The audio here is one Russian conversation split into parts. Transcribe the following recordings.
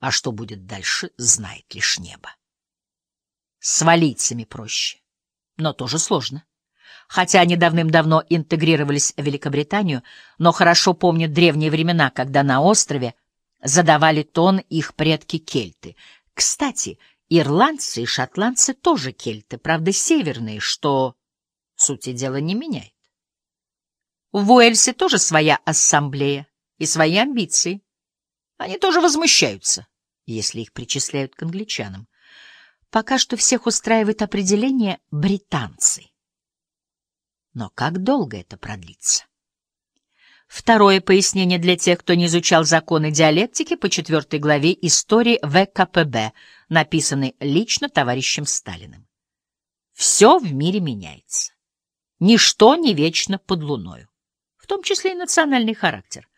А что будет дальше, знает лишь небо. С валийцами проще, но тоже сложно. Хотя они давным-давно интегрировались в Великобританию, но хорошо помнят древние времена, когда на острове задавали тон их предки-кельты. Кстати, ирландцы и шотландцы тоже кельты, правда, северные, что, сути дела, не меняет. В Уэльсе тоже своя ассамблея и свои амбиции. Они тоже возмущаются, если их причисляют к англичанам. Пока что всех устраивает определение «британцы». Но как долго это продлится? Второе пояснение для тех, кто не изучал законы диалектики по четвертой главе истории ВКПБ, написанной лично товарищем Сталиным. Все в мире меняется. Ничто не вечно под луною, в том числе и национальный характер.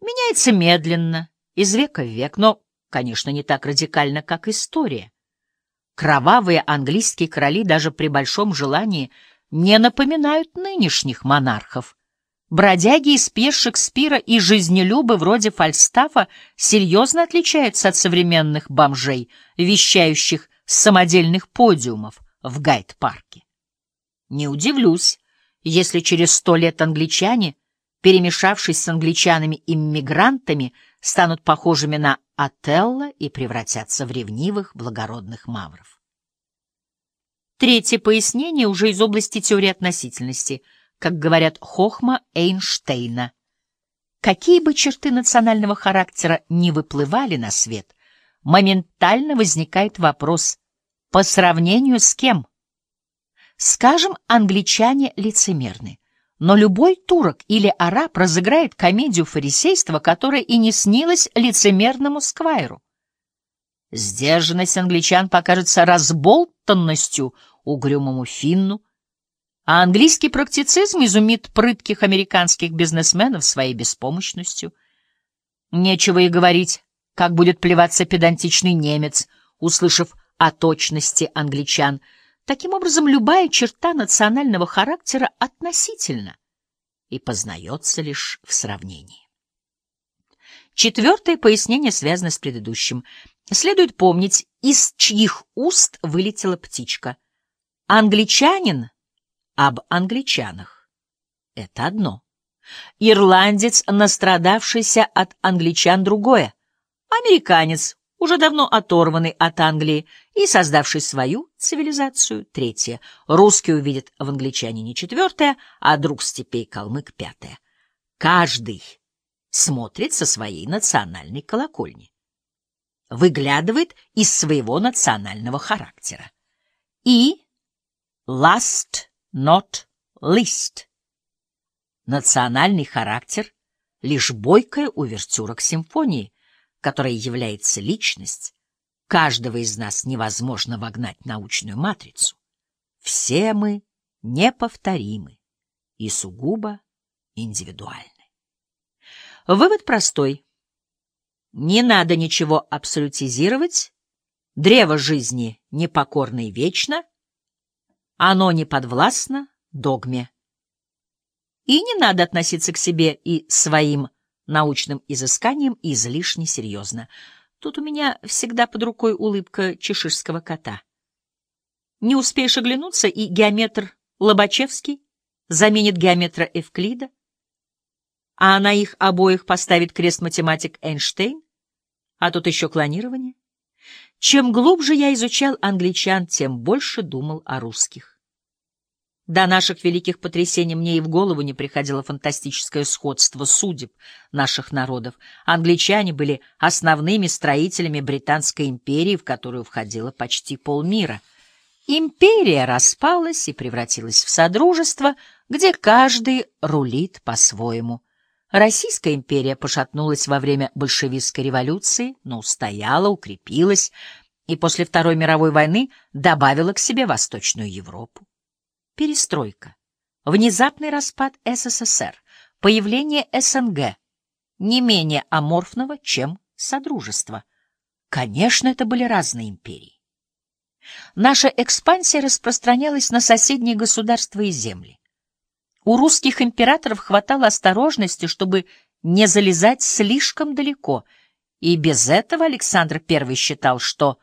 Меняется медленно, из века в век, но, конечно, не так радикально, как история. Кровавые английские короли даже при большом желании не напоминают нынешних монархов. Бродяги из пьес Шекспира и жизнелюбы вроде Фальстафа серьезно отличаются от современных бомжей, вещающих с самодельных подиумов в Гайд-парке. Не удивлюсь, если через сто лет англичане, перемешавшись с англичанами-иммигрантами, станут похожими на Отелло и превратятся в ревнивых благородных мавров. Третье пояснение уже из области теории относительности, как говорят Хохма Эйнштейна. Какие бы черты национального характера не выплывали на свет, моментально возникает вопрос, по сравнению с кем? Скажем, англичане лицемерны. Но любой турок или араб разыграет комедию фарисейства, которая и не снилась лицемерному сквайру. Сдержанность англичан покажется разболтанностью угрюмому финну, а английский практицизм изумит прытких американских бизнесменов своей беспомощностью. Нечего и говорить, как будет плеваться педантичный немец, услышав о точности англичан — Таким образом, любая черта национального характера относительна и познается лишь в сравнении. Четвертое пояснение связано с предыдущим. Следует помнить, из чьих уст вылетела птичка. Англичанин об англичанах. Это одно. Ирландец, настрадавшийся от англичан, другое. Американец, уже давно оторванный от Англии и создавший свою цивилизацию, третье. Русский увидит в англичанине четвертое, а друг степей калмык пятое. Каждый смотрит со своей национальной колокольни, выглядывает из своего национального характера. И last not least. Национальный характер — лишь бойкая увертюра к симфонии — которой является личность, каждого из нас невозможно вогнать научную матрицу. Все мы неповторимы и сугубо индивидуальны. Вывод простой. Не надо ничего абсолютизировать, древо жизни непокорно и вечно, оно не подвластно догме. И не надо относиться к себе и своим научным изысканиям излишне серьезно. Тут у меня всегда под рукой улыбка чеширского кота. Не успеешь оглянуться, и геометр Лобачевский заменит геометра Эвклида, а на их обоих поставит крест математик Эйнштейн, а тут еще клонирование. Чем глубже я изучал англичан, тем больше думал о русских. До наших великих потрясений мне и в голову не приходило фантастическое сходство судеб наших народов. Англичане были основными строителями Британской империи, в которую входило почти полмира. Империя распалась и превратилась в содружество, где каждый рулит по-своему. Российская империя пошатнулась во время большевистской революции, но устояла, укрепилась и после Второй мировой войны добавила к себе Восточную Европу. Перестройка, внезапный распад СССР, появление СНГ, не менее аморфного, чем Содружество. Конечно, это были разные империи. Наша экспансия распространялась на соседние государства и земли. У русских императоров хватало осторожности, чтобы не залезать слишком далеко, И без этого Александр I считал, что